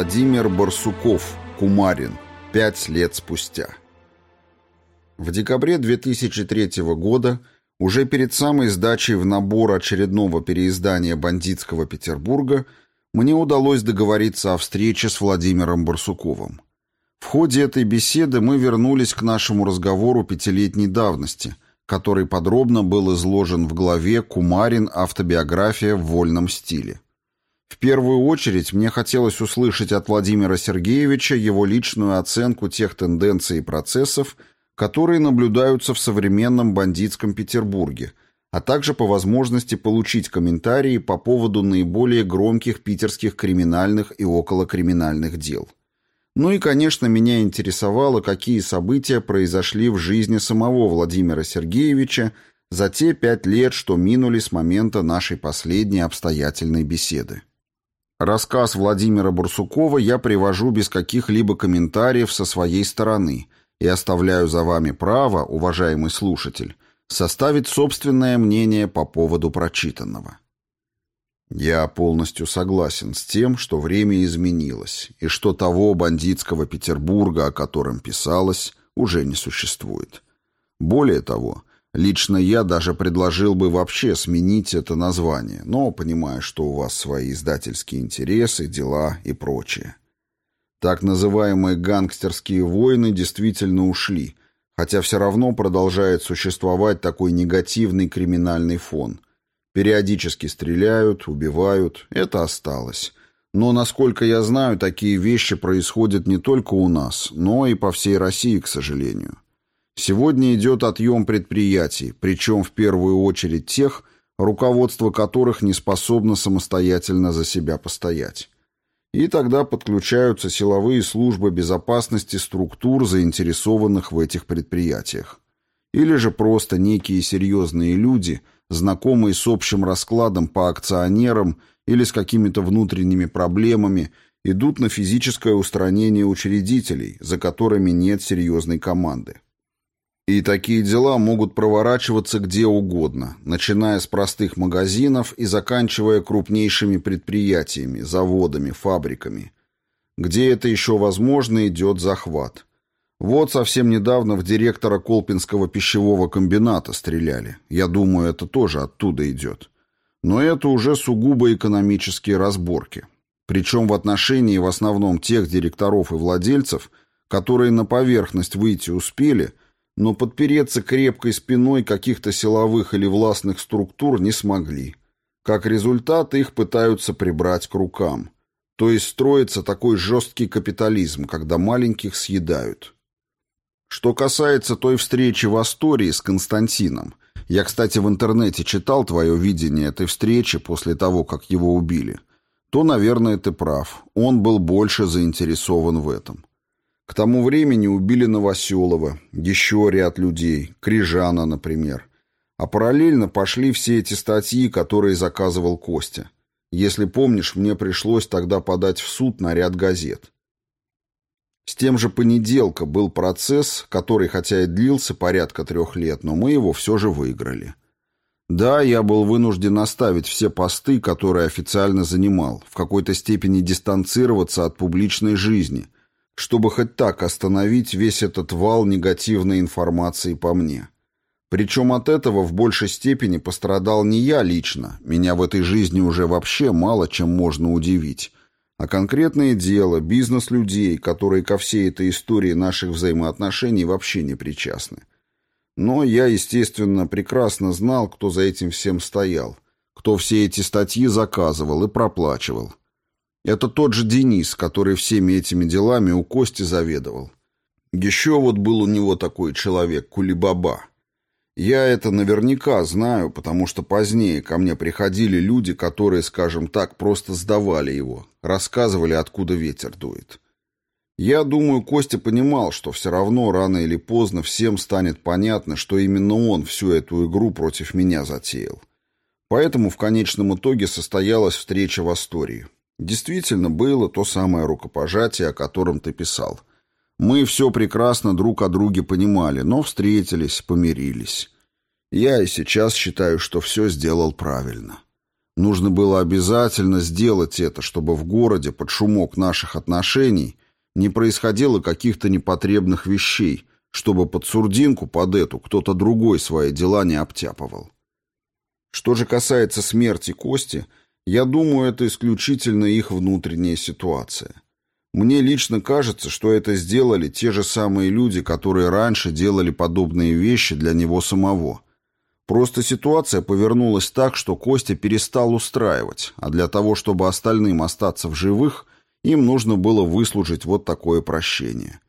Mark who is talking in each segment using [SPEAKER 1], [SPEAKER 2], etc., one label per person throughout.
[SPEAKER 1] Владимир Барсуков, Кумарин, пять лет спустя. В декабре 2003 года, уже перед самой сдачей в набор очередного переиздания «Бандитского Петербурга», мне удалось договориться о встрече с Владимиром Барсуковым. В ходе этой беседы мы вернулись к нашему разговору пятилетней давности, который подробно был изложен в главе «Кумарин. Автобиография в вольном стиле». В первую очередь мне хотелось услышать от Владимира Сергеевича его личную оценку тех тенденций и процессов, которые наблюдаются в современном бандитском Петербурге, а также по возможности получить комментарии по поводу наиболее громких питерских криминальных и околокриминальных дел. Ну и, конечно, меня интересовало, какие события произошли в жизни самого Владимира Сергеевича за те пять лет, что минули с момента нашей последней обстоятельной беседы. Рассказ Владимира Бурсукова я привожу без каких-либо комментариев со своей стороны и оставляю за вами право, уважаемый слушатель, составить собственное мнение по поводу прочитанного. Я полностью согласен с тем, что время изменилось, и что того бандитского Петербурга, о котором писалось, уже не существует. Более того, Лично я даже предложил бы вообще сменить это название, но понимаю, что у вас свои издательские интересы, дела и прочее. Так называемые гангстерские войны действительно ушли, хотя все равно продолжает существовать такой негативный криминальный фон. Периодически стреляют, убивают, это осталось. Но, насколько я знаю, такие вещи происходят не только у нас, но и по всей России, к сожалению. Сегодня идет отъем предприятий, причем в первую очередь тех, руководство которых не способно самостоятельно за себя постоять. И тогда подключаются силовые службы безопасности структур, заинтересованных в этих предприятиях. Или же просто некие серьезные люди, знакомые с общим раскладом по акционерам или с какими-то внутренними проблемами, идут на физическое устранение учредителей, за которыми нет серьезной команды. И такие дела могут проворачиваться где угодно, начиная с простых магазинов и заканчивая крупнейшими предприятиями, заводами, фабриками. Где это еще возможно, идет захват. Вот совсем недавно в директора Колпинского пищевого комбината стреляли. Я думаю, это тоже оттуда идет. Но это уже сугубо экономические разборки. Причем в отношении в основном тех директоров и владельцев, которые на поверхность выйти успели – но подпереться крепкой спиной каких-то силовых или властных структур не смогли. Как результат, их пытаются прибрать к рукам. То есть строится такой жесткий капитализм, когда маленьких съедают. Что касается той встречи в Астории с Константином, я, кстати, в интернете читал твое видение этой встречи после того, как его убили, то, наверное, ты прав. Он был больше заинтересован в этом. К тому времени убили Новоселова, еще ряд людей, Крижана, например. А параллельно пошли все эти статьи, которые заказывал Костя. Если помнишь, мне пришлось тогда подать в суд на ряд газет. С тем же понеделка был процесс, который хотя и длился порядка трех лет, но мы его все же выиграли. Да, я был вынужден оставить все посты, которые официально занимал, в какой-то степени дистанцироваться от публичной жизни – чтобы хоть так остановить весь этот вал негативной информации по мне. Причем от этого в большей степени пострадал не я лично, меня в этой жизни уже вообще мало чем можно удивить, а конкретное дело, бизнес людей, которые ко всей этой истории наших взаимоотношений вообще не причастны. Но я, естественно, прекрасно знал, кто за этим всем стоял, кто все эти статьи заказывал и проплачивал. Это тот же Денис, который всеми этими делами у Кости заведовал. Еще вот был у него такой человек, Кулибаба. Я это наверняка знаю, потому что позднее ко мне приходили люди, которые, скажем так, просто сдавали его, рассказывали, откуда ветер дует. Я думаю, Костя понимал, что все равно рано или поздно всем станет понятно, что именно он всю эту игру против меня затеял. Поэтому в конечном итоге состоялась встреча в Астории. Действительно, было то самое рукопожатие, о котором ты писал. Мы все прекрасно друг о друге понимали, но встретились, помирились. Я и сейчас считаю, что все сделал правильно. Нужно было обязательно сделать это, чтобы в городе под шумок наших отношений не происходило каких-то непотребных вещей, чтобы под сурдинку, под эту, кто-то другой свои дела не обтяпывал. Что же касается смерти Кости, я думаю, это исключительно их внутренняя ситуация. Мне лично кажется, что это сделали те же самые люди, которые раньше делали подобные вещи для него самого. Просто ситуация повернулась так, что Костя перестал устраивать, а для того, чтобы остальным остаться в живых, им нужно было выслужить вот такое прощение.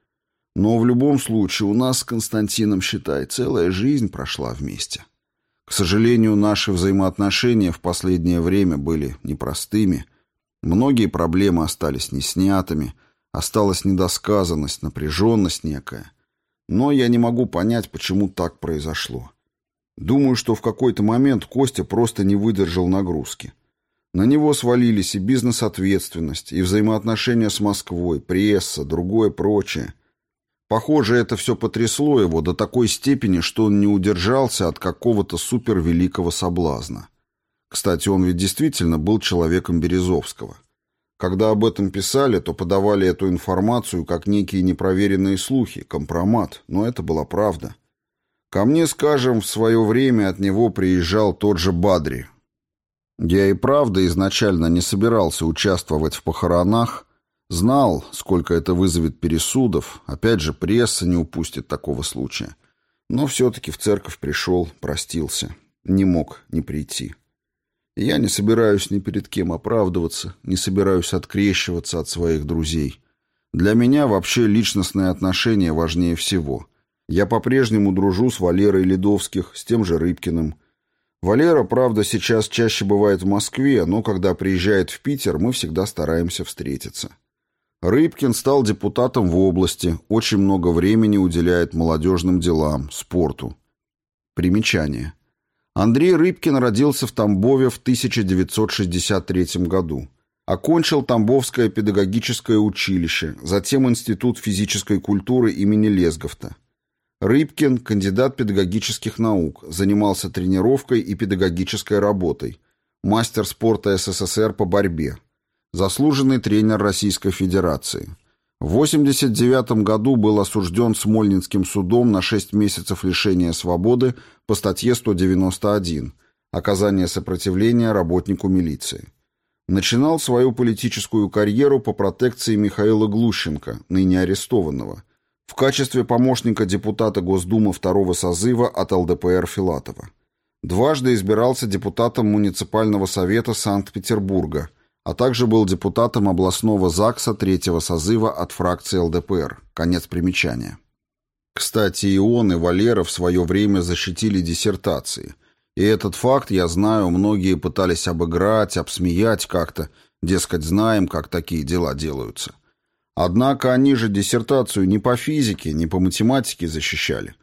[SPEAKER 1] Но в любом случае у нас с Константином, считай, целая жизнь прошла вместе. К сожалению, наши взаимоотношения в последнее время были непростыми. Многие проблемы остались неснятыми, осталась недосказанность, напряженность некая. Но я не могу понять, почему так произошло. Думаю, что в какой-то момент Костя просто не выдержал нагрузки. На него свалились и бизнес-ответственность, и взаимоотношения с Москвой, пресса, другое прочее. Похоже, это все потрясло его до такой степени, что он не удержался от какого-то супервеликого соблазна. Кстати, он ведь действительно был человеком Березовского. Когда об этом писали, то подавали эту информацию как некие непроверенные слухи, компромат, но это была правда. Ко мне, скажем, в свое время от него приезжал тот же Бадри, я и правда изначально не собирался участвовать в похоронах, знал, сколько это вызовет пересудов, опять же, пресса не упустит такого случая. Но все-таки в церковь пришел, простился, не мог не прийти. я не собираюсь ни перед кем оправдываться, не собираюсь открещиваться от своих друзей. Для меня вообще личностные отношения важнее всего. Я по-прежнему дружу с Валерой Ледовских, с тем же Рыбкиным, Валера, правда, сейчас чаще бывает в Москве, но когда приезжает в Питер, мы всегда стараемся встретиться. Рыбкин стал депутатом в области, очень много времени уделяет молодежным делам, спорту. Примечание. Андрей Рыбкин родился в Тамбове в 1963 году. Окончил Тамбовское педагогическое училище, затем Институт физической культуры имени Лесговта. Рыбкин, кандидат педагогических наук, занимался тренировкой и педагогической работой. Мастер спорта СССР по борьбе. Заслуженный тренер Российской Федерации. В 1989 году был осужден Смольнинским судом на 6 месяцев лишения свободы по статье 191 «Оказание сопротивления работнику милиции». Начинал свою политическую карьеру по протекции Михаила Глущенко, ныне арестованного – в качестве помощника депутата Госдумы второго созыва от ЛДПР Филатова. Дважды избирался депутатом муниципального совета Санкт-Петербурга, а также был депутатом областного ЗАГСа третьего созыва от фракции ЛДПР. Конец примечания. Кстати, и он, и Валера в свое время защитили диссертации. И этот факт, я знаю, многие пытались обыграть, обсмеять как-то, дескать, знаем, как такие дела делаются. Однако они же диссертацию не по физике, не по математике защищали.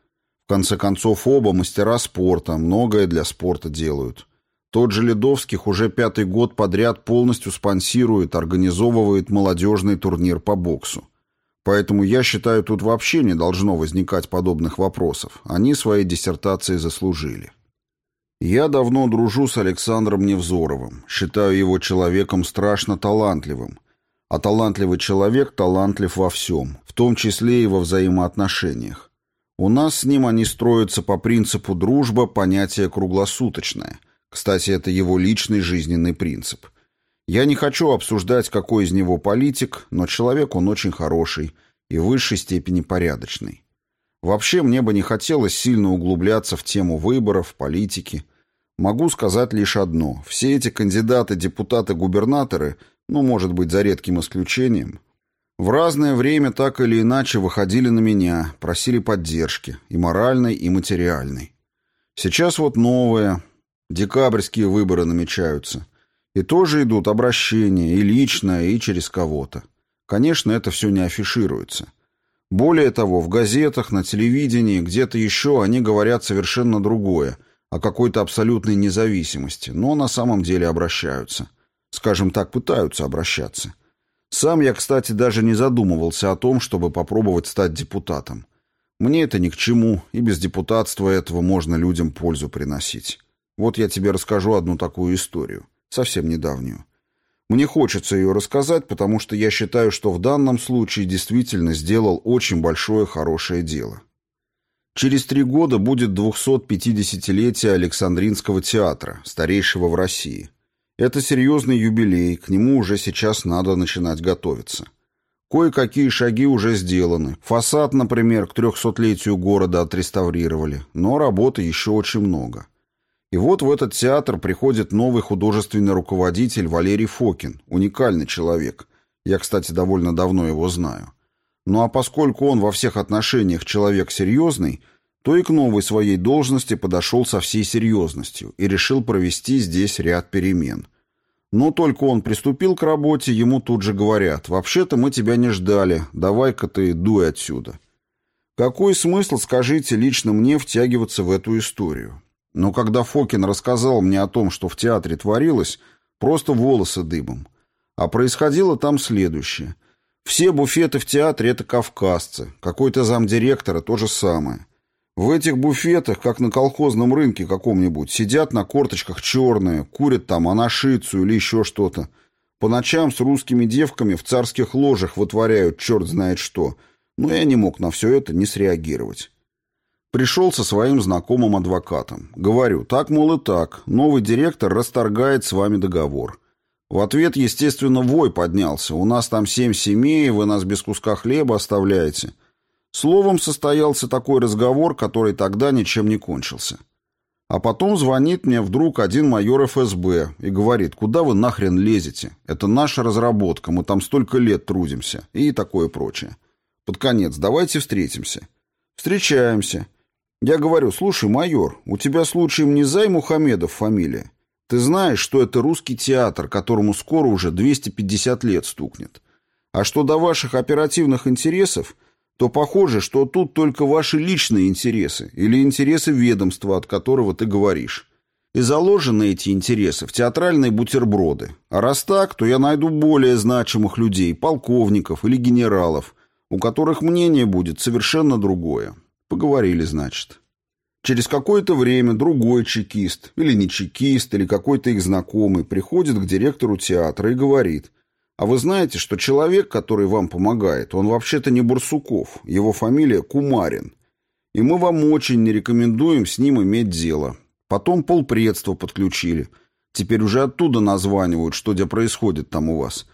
[SPEAKER 1] В конце концов, оба мастера спорта, многое для спорта делают. Тот же Ледовских уже пятый год подряд полностью спонсирует, организовывает молодежный турнир по боксу. Поэтому я считаю, тут вообще не должно возникать подобных вопросов. Они свои диссертации заслужили. Я давно дружу с Александром Невзоровым, считаю его человеком страшно талантливым, а талантливый человек талантлив во всем, в том числе и во взаимоотношениях. У нас с ним они строятся по принципу дружба, понятие круглосуточное. Кстати, это его личный жизненный принцип. Я не хочу обсуждать, какой из него политик, но человек он очень хороший и в высшей степени порядочный. Вообще, мне бы не хотелось сильно углубляться в тему выборов, политики. Могу сказать лишь одно. Все эти кандидаты, депутаты, губернаторы ну, может быть, за редким исключением, в разное время так или иначе выходили на меня, просили поддержки, и моральной, и материальной. Сейчас вот новые, декабрьские выборы намечаются. И тоже идут обращения, и личное, и через кого-то. Конечно, это все не афишируется. Более того, в газетах, на телевидении, где-то еще они говорят совершенно другое, о какой-то абсолютной независимости, но на самом деле обращаются. Скажем так, пытаются обращаться. Сам я, кстати, даже не задумывался о том, чтобы попробовать стать депутатом. Мне это ни к чему, и без депутатства этого можно людям пользу приносить. Вот я тебе расскажу одну такую историю. совсем недавнюю. Мне хочется ее рассказать, потому что я считаю, что в данном случае действительно сделал очень большое хорошее дело. Через три года будет 250-летие Александринского театра, старейшего в России. Это серьезный юбилей, к нему уже сейчас надо начинать готовиться. Кое-какие шаги уже сделаны. Фасад, например, к трехсотлетию города отреставрировали, но работы еще очень много. И вот в этот театр приходит новый художественный руководитель Валерий Фокин, уникальный человек. Я, кстати, довольно давно его знаю. Ну а поскольку он во всех отношениях человек серьезный, то и к новой своей должности подошел со всей серьезностью и решил провести здесь ряд перемен. Но только он приступил к работе, ему тут же говорят, «Вообще-то мы тебя не ждали, давай-ка ты дуй отсюда». Какой смысл, скажите, лично мне втягиваться в эту историю? Но когда Фокин рассказал мне о том, что в театре творилось, просто волосы дыбом. А происходило там следующее. Все буфеты в театре — это кавказцы, какой-то замдиректора — то же самое. В этих буфетах, как на колхозном рынке каком-нибудь, сидят на корточках черные, курят там анашицу или еще что-то. По ночам с русскими девками в царских ложах вытворяют черт знает что. Но я не мог на все это не среагировать. Пришел со своим знакомым адвокатом. Говорю, так, мол, и так. Новый директор расторгает с вами договор. В ответ, естественно, вой поднялся. У нас там семь семей, вы нас без куска хлеба оставляете. Словом, состоялся такой разговор, который тогда ничем не кончился. А потом звонит мне вдруг один майор ФСБ и говорит, куда вы нахрен лезете? Это наша разработка, мы там столько лет трудимся и такое прочее. Под конец, давайте встретимся. Встречаемся. Я говорю, слушай, майор, у тебя случаем не Зай Мухамедов фамилия? Ты знаешь, что это русский театр, которому скоро уже 250 лет стукнет. А что до ваших оперативных интересов, то похоже, что тут только ваши личные интересы или интересы ведомства, от которого ты говоришь. И заложены эти интересы в театральные бутерброды. А раз так, то я найду более значимых людей, полковников или генералов, у которых мнение будет совершенно другое. Поговорили, значит. Через какое-то время другой чекист, или не чекист, или какой-то их знакомый, приходит к директору театра и говорит, «А вы знаете, что человек, который вам помогает, он вообще-то не Бурсуков, его фамилия Кумарин, и мы вам очень не рекомендуем с ним иметь дело». Потом полпредства подключили. Теперь уже оттуда названивают, что где происходит там у вас.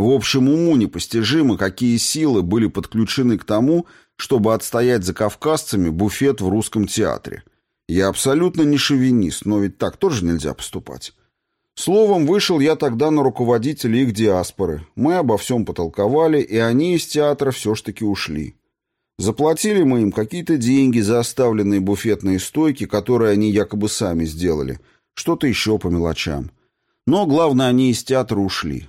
[SPEAKER 1] В общем, уму непостижимо, какие силы были подключены к тому, чтобы отстоять за кавказцами буфет в русском театре. Я абсолютно не шовинист, но ведь так тоже нельзя поступать. Словом, вышел я тогда на руководителя их диаспоры. Мы обо всем потолковали, и они из театра все ж таки ушли. Заплатили мы им какие-то деньги за оставленные буфетные стойки, которые они якобы сами сделали, что-то еще по мелочам. Но главное, они из театра ушли.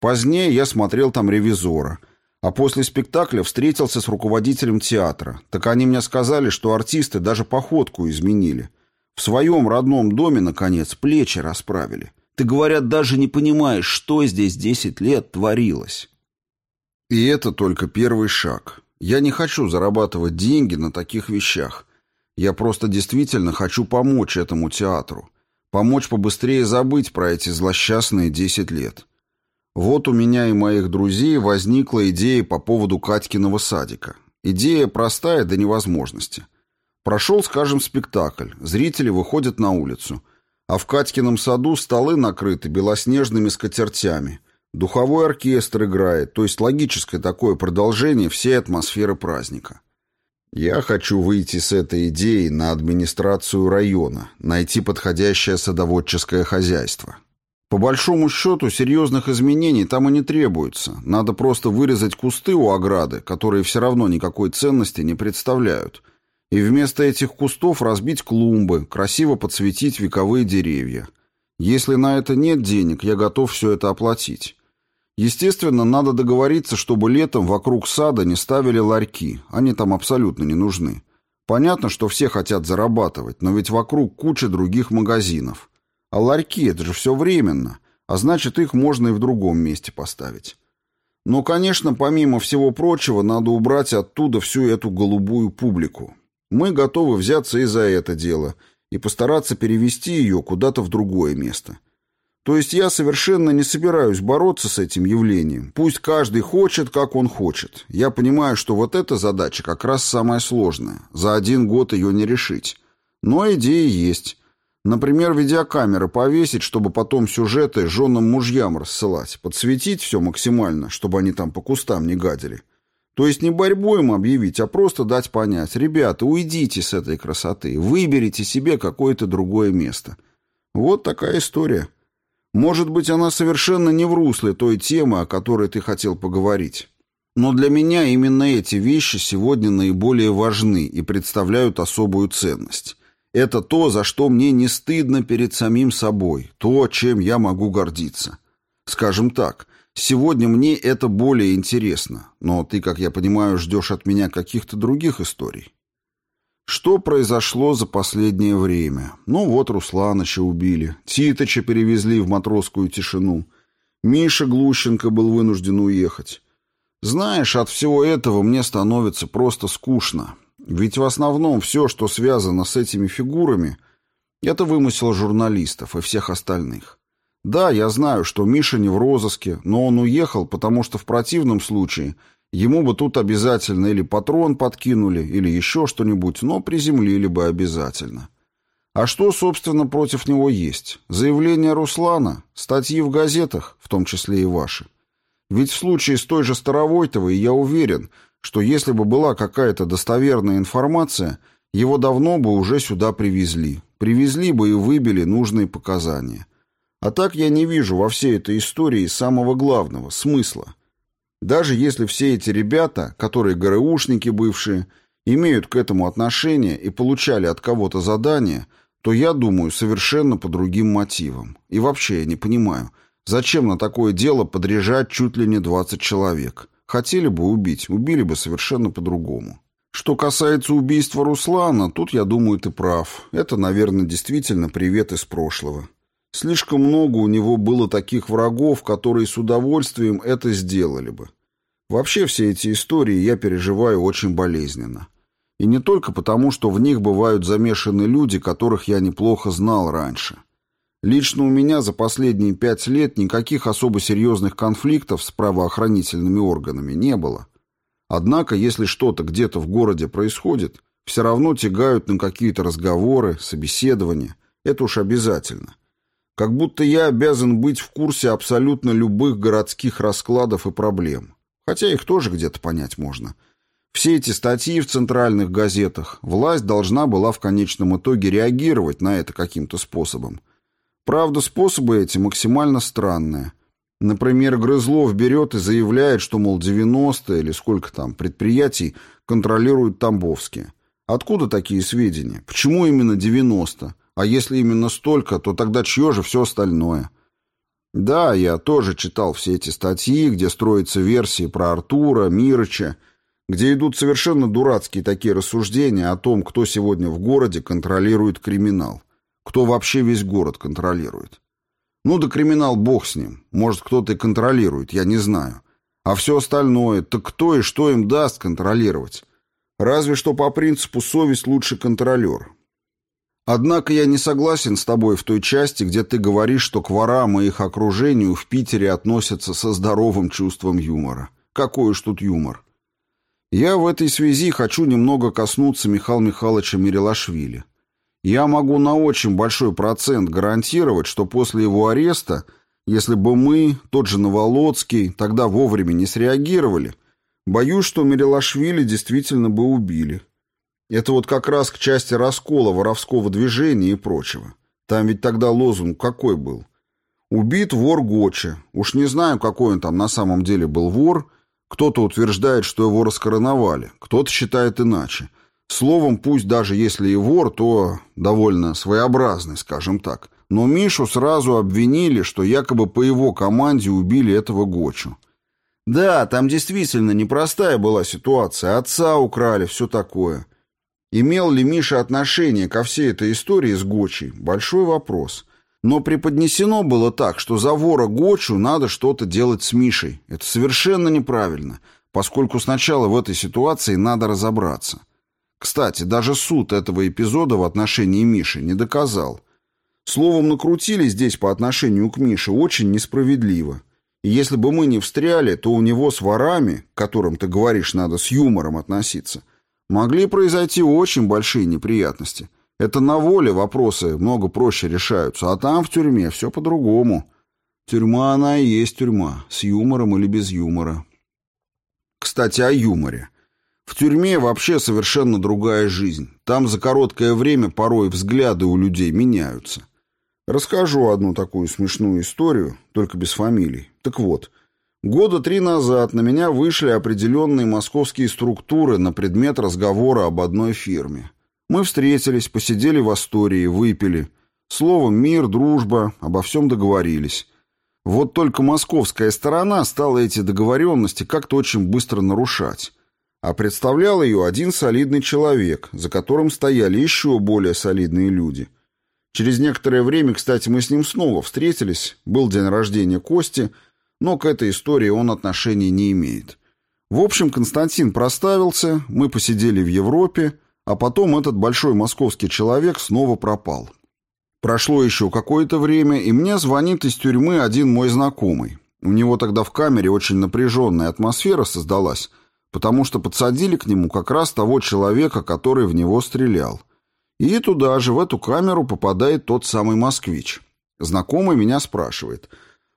[SPEAKER 1] Позднее я смотрел там ревизора — а после спектакля встретился с руководителем театра. Так они мне сказали, что артисты даже походку изменили. В своем родном доме, наконец, плечи расправили. Ты, говорят, даже не понимаешь, что здесь 10 лет творилось. И это только первый шаг. Я не хочу зарабатывать деньги на таких вещах. Я просто действительно хочу помочь этому театру. Помочь побыстрее забыть про эти злосчастные 10 лет. Вот у меня и моих друзей возникла идея по поводу Катькиного садика. Идея простая до невозможности. Прошел, скажем, спектакль, зрители выходят на улицу, а в Катькином саду столы накрыты белоснежными скатертями. Духовой оркестр играет, то есть логическое такое продолжение всей атмосферы праздника. Я хочу выйти с этой идеей на администрацию района, найти подходящее садоводческое хозяйство. По большому счету, серьезных изменений там и не требуется. Надо просто вырезать кусты у ограды, которые все равно никакой ценности не представляют. И вместо этих кустов разбить клумбы, красиво подсветить вековые деревья. Если на это нет денег, я готов все это оплатить. Естественно, надо договориться, чтобы летом вокруг сада не ставили ларьки. Они там абсолютно не нужны. Понятно, что все хотят зарабатывать, но ведь вокруг куча других магазинов. А ларьки — это же все временно, а значит, их можно и в другом месте поставить. Но, конечно, помимо всего прочего, надо убрать оттуда всю эту голубую публику. Мы готовы взяться и за это дело, и постараться перевести ее куда-то в другое место. То есть я совершенно не собираюсь бороться с этим явлением. Пусть каждый хочет, как он хочет. Я понимаю, что вот эта задача как раз самая сложная. За один год ее не решить. Но идеи есть. Например, видеокамеры повесить, чтобы потом сюжеты женам мужьям рассылать. Подсветить все максимально, чтобы они там по кустам не гадили. То есть не борьбу им объявить, а просто дать понять. Ребята, уйдите с этой красоты. Выберите себе какое-то другое место. Вот такая история. Может быть, она совершенно не в русле той темы, о которой ты хотел поговорить. Но для меня именно эти вещи сегодня наиболее важны и представляют особую ценность. Это то, за что мне не стыдно перед самим собой, то, чем я могу гордиться. Скажем так, сегодня мне это более интересно, но ты, как я понимаю, ждешь от меня каких-то других историй. Что произошло за последнее время? Ну вот Русланыча убили, Титоча перевезли в матросскую тишину, Миша Глущенко был вынужден уехать. Знаешь, от всего этого мне становится просто скучно. Ведь в основном все, что связано с этими фигурами, это вымысел журналистов и всех остальных. Да, я знаю, что Миша не в розыске, но он уехал, потому что в противном случае – Ему бы тут обязательно или патрон подкинули, или еще что-нибудь, но приземлили бы обязательно. А что, собственно, против него есть? Заявление Руслана, статьи в газетах, в том числе и ваши. Ведь в случае с той же Старовойтовой я уверен, что если бы была какая-то достоверная информация, его давно бы уже сюда привезли. Привезли бы и выбили нужные показания. А так я не вижу во всей этой истории самого главного, смысла. Даже если все эти ребята, которые ГРУшники бывшие, имеют к этому отношение и получали от кого-то задание, то я думаю совершенно по другим мотивам. И вообще я не понимаю, зачем на такое дело подряжать чуть ли не 20 человек. Хотели бы убить, убили бы совершенно по-другому. Что касается убийства Руслана, тут, я думаю, ты прав. Это, наверное, действительно привет из прошлого. Слишком много у него было таких врагов, которые с удовольствием это сделали бы. Вообще все эти истории я переживаю очень болезненно. И не только потому, что в них бывают замешаны люди, которых я неплохо знал раньше. Лично у меня за последние пять лет никаких особо серьезных конфликтов с правоохранительными органами не было. Однако, если что-то где-то в городе происходит, все равно тягают на какие-то разговоры, собеседования. Это уж обязательно. Как будто я обязан быть в курсе абсолютно любых городских раскладов и проблем. Хотя их тоже где-то понять можно. Все эти статьи в центральных газетах, власть должна была в конечном итоге реагировать на это каким-то способом. Правда, способы эти максимально странные. Например, Грызлов берет и заявляет, что, мол, 90 или сколько там предприятий контролируют Тамбовские. Откуда такие сведения? Почему именно 90? А если именно столько, то тогда чье же все остальное? Да, я тоже читал все эти статьи, где строятся версии про Артура, Мирыча, где идут совершенно дурацкие такие рассуждения о том, кто сегодня в городе контролирует криминал. Кто вообще весь город контролирует. Ну да криминал бог с ним. Может, кто-то и контролирует, я не знаю. А все остальное, так кто и что им даст контролировать? Разве что по принципу «совесть лучше контролер». Однако я не согласен с тобой в той части, где ты говоришь, что к ворам и их окружению в Питере относятся со здоровым чувством юмора. Какой уж тут юмор. Я в этой связи хочу немного коснуться Михаила Михайловича Мирилашвили. Я могу на очень большой процент гарантировать, что после его ареста, если бы мы, тот же Новолоцкий, тогда вовремя не среагировали, боюсь, что Мирилашвили действительно бы убили. Это вот как раз к части раскола воровского движения и прочего. Там ведь тогда лозунг какой был? Убит вор Гоча. Уж не знаю, какой он там на самом деле был вор. Кто-то утверждает, что его раскороновали, кто-то считает иначе. Словом, пусть даже если и вор, то довольно своеобразный, скажем так. Но Мишу сразу обвинили, что якобы по его команде убили этого Гочу. Да, там действительно непростая была ситуация. Отца украли, все такое. Имел ли Миша отношение ко всей этой истории с Гочей? Большой вопрос. Но преподнесено было так, что за вора Гочу надо что-то делать с Мишей. Это совершенно неправильно, поскольку сначала в этой ситуации надо разобраться. Кстати, даже суд этого эпизода в отношении Миши не доказал. Словом, накрутили здесь по отношению к Мише очень несправедливо. И если бы мы не встряли, то у него с ворами, к которым ты говоришь, надо с юмором относиться, могли произойти очень большие неприятности. Это на воле вопросы много проще решаются, а там в тюрьме все по-другому. Тюрьма она и есть тюрьма, с юмором или без юмора. Кстати, о юморе. В тюрьме вообще совершенно другая жизнь. Там за короткое время порой взгляды у людей меняются. Расскажу одну такую смешную историю, только без фамилий. Так вот, года три назад на меня вышли определенные московские структуры на предмет разговора об одной фирме. Мы встретились, посидели в Астории, выпили. Словом, мир, дружба, обо всем договорились. Вот только московская сторона стала эти договоренности как-то очень быстро нарушать. А представлял ее один солидный человек, за которым стояли еще более солидные люди – Через некоторое время, кстати, мы с ним снова встретились, был день рождения Кости, но к этой истории он отношения не имеет. В общем, Константин проставился, мы посидели в Европе, а потом этот большой московский человек снова пропал. Прошло еще какое-то время, и мне звонит из тюрьмы один мой знакомый. У него тогда в камере очень напряженная атмосфера создалась, потому что подсадили к нему как раз того человека, который в него стрелял. И туда же, в эту камеру, попадает тот самый москвич. Знакомый меня спрашивает,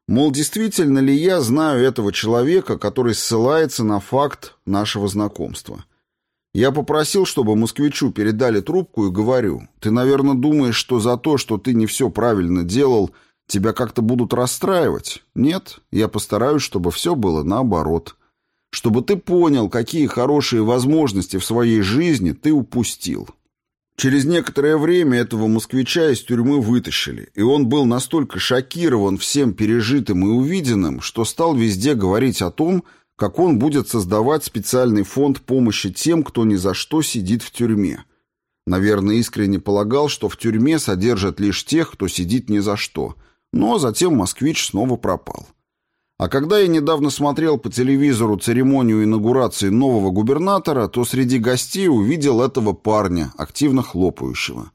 [SPEAKER 1] мол, действительно ли я знаю этого человека, который ссылается на факт нашего знакомства. Я попросил, чтобы москвичу передали трубку и говорю, ты, наверное, думаешь, что за то, что ты не все правильно делал, тебя как-то будут расстраивать? Нет, я постараюсь, чтобы все было наоборот. Чтобы ты понял, какие хорошие возможности в своей жизни ты упустил. Через некоторое время этого москвича из тюрьмы вытащили, и он был настолько шокирован всем пережитым и увиденным, что стал везде говорить о том, как он будет создавать специальный фонд помощи тем, кто ни за что сидит в тюрьме. Наверное, искренне полагал, что в тюрьме содержат лишь тех, кто сидит ни за что. Но затем москвич снова пропал. А когда я недавно смотрел по телевизору церемонию инаугурации нового губернатора, то среди гостей увидел этого парня, активно хлопающего.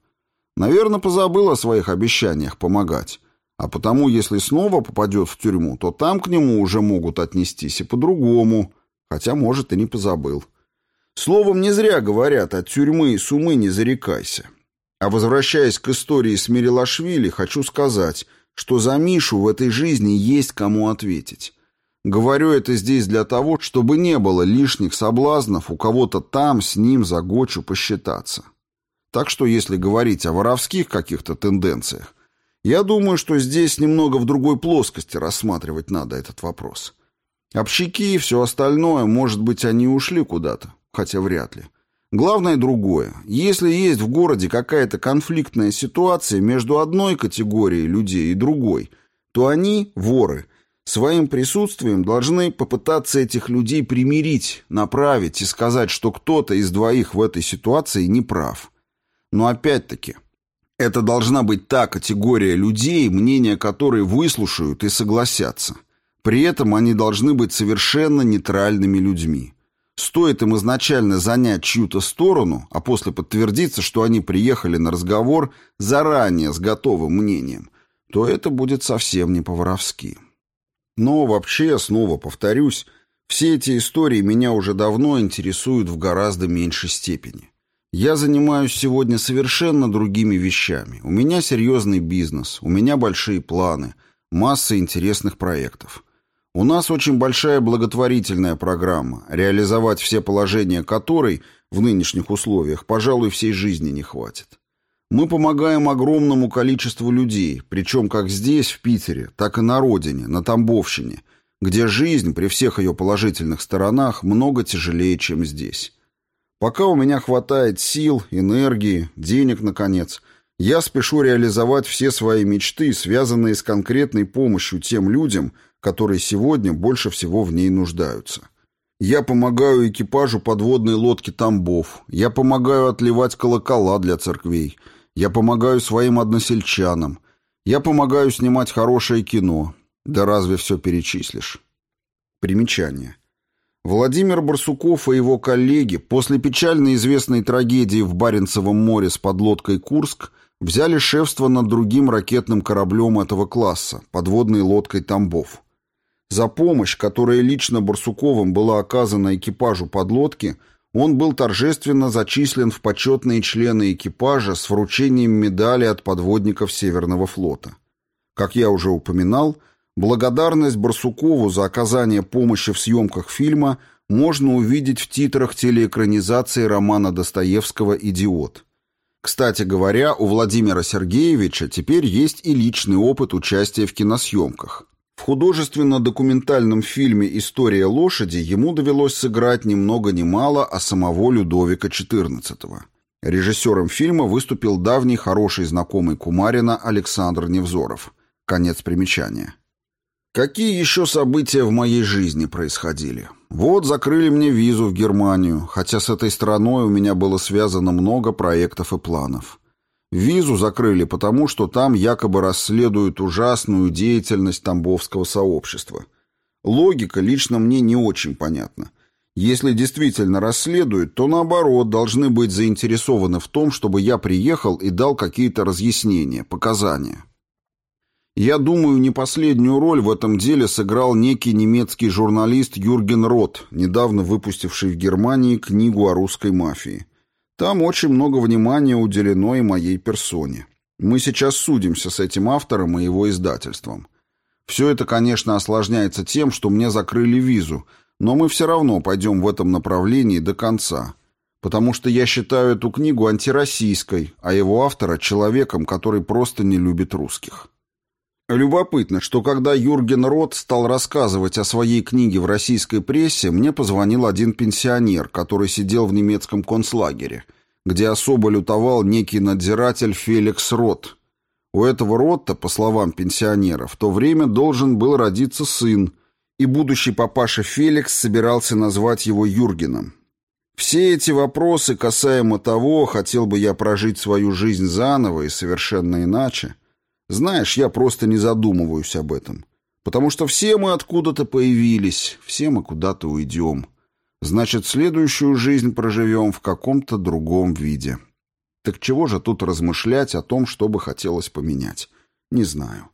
[SPEAKER 1] Наверное, позабыл о своих обещаниях помогать. А потому, если снова попадет в тюрьму, то там к нему уже могут отнестись и по-другому, хотя, может, и не позабыл. Словом, не зря говорят, от тюрьмы и сумы не зарекайся. А возвращаясь к истории с Мирилашвили, хочу сказать, что за Мишу в этой жизни есть кому ответить. Говорю это здесь для того, чтобы не было лишних соблазнов у кого-то там с ним за Гочу посчитаться. Так что если говорить о воровских каких-то тенденциях, я думаю, что здесь немного в другой плоскости рассматривать надо этот вопрос. Общики и все остальное, может быть, они ушли куда-то, хотя вряд ли. Главное другое. Если есть в городе какая-то конфликтная ситуация между одной категорией людей и другой, то они, воры, своим присутствием должны попытаться этих людей примирить, направить и сказать, что кто-то из двоих в этой ситуации не прав. Но опять-таки, это должна быть та категория людей, мнение которой выслушают и согласятся. При этом они должны быть совершенно нейтральными людьми. Стоит им изначально занять чью-то сторону, а после подтвердиться, что они приехали на разговор заранее с готовым мнением, то это будет совсем не по-воровски. Но вообще, снова повторюсь, все эти истории меня уже давно интересуют в гораздо меньшей степени. Я занимаюсь сегодня совершенно другими вещами. У меня серьезный бизнес, у меня большие планы, масса интересных проектов. У нас очень большая благотворительная программа, реализовать все положения которой в нынешних условиях, пожалуй, всей жизни не хватит. Мы помогаем огромному количеству людей, причем как здесь, в Питере, так и на родине, на Тамбовщине, где жизнь при всех ее положительных сторонах много тяжелее, чем здесь. Пока у меня хватает сил, энергии, денег, наконец, я спешу реализовать все свои мечты, связанные с конкретной помощью тем людям, которые сегодня больше всего в ней нуждаются. Я помогаю экипажу подводной лодки Тамбов, я помогаю отливать колокола для церквей, я помогаю своим односельчанам, я помогаю снимать хорошее кино. Да разве все перечислишь? Примечание. Владимир Барсуков и его коллеги после печально известной трагедии в Баренцевом море с подлодкой «Курск» взяли шефство над другим ракетным кораблем этого класса, подводной лодкой «Тамбов». За помощь, которая лично Барсуковым была оказана экипажу подлодки, он был торжественно зачислен в почетные члены экипажа с вручением медали от подводников Северного флота. Как я уже упоминал, Благодарность Барсукову за оказание помощи в съемках фильма можно увидеть в титрах телеэкранизации романа Достоевского «Идиот». Кстати говоря, у Владимира Сергеевича теперь есть и личный опыт участия в киносъемках. В художественно-документальном фильме «История лошади» ему довелось сыграть ни много ни мало, а самого Людовика XIV. Режиссером фильма выступил давний хороший знакомый Кумарина Александр Невзоров. Конец примечания. Какие еще события в моей жизни происходили? Вот закрыли мне визу в Германию, хотя с этой страной у меня было связано много проектов и планов. Визу закрыли потому, что там якобы расследуют ужасную деятельность тамбовского сообщества. Логика лично мне не очень понятна. Если действительно расследуют, то наоборот должны быть заинтересованы в том, чтобы я приехал и дал какие-то разъяснения, показания. Я думаю, не последнюю роль в этом деле сыграл некий немецкий журналист Юрген Рот, недавно выпустивший в Германии книгу о русской мафии. Там очень много внимания уделено и моей персоне. Мы сейчас судимся с этим автором и его издательством. Все это, конечно, осложняется тем, что мне закрыли визу, но мы все равно пойдем в этом направлении до конца, потому что я считаю эту книгу антироссийской, а его автора человеком, который просто не любит русских. Любопытно, что когда Юрген Рот стал рассказывать о своей книге в российской прессе, мне позвонил один пенсионер, который сидел в немецком концлагере, где особо лютовал некий надзиратель Феликс Рот. У этого Ротта, по словам пенсионера, в то время должен был родиться сын, и будущий папаша Феликс собирался назвать его Юргеном. Все эти вопросы касаемо того, хотел бы я прожить свою жизнь заново и совершенно иначе – знаешь, я просто не задумываюсь об этом. Потому что все мы откуда-то появились, все мы куда-то уйдем. Значит, следующую жизнь проживем в каком-то другом виде. Так чего же тут размышлять о том, что бы хотелось поменять? Не знаю.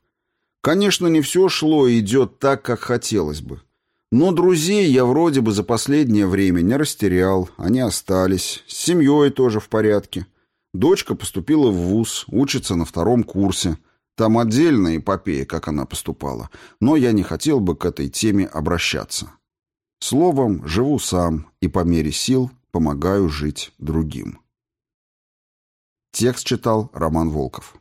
[SPEAKER 1] Конечно, не все шло и идет так, как хотелось бы. Но друзей я вроде бы за последнее время не растерял, они остались. С семьей тоже в порядке. Дочка поступила в вуз, учится на втором курсе – там отдельная эпопея, как она поступала, но я не хотел бы к этой теме обращаться. Словом, живу сам и по мере сил помогаю жить другим. Текст читал Роман Волков.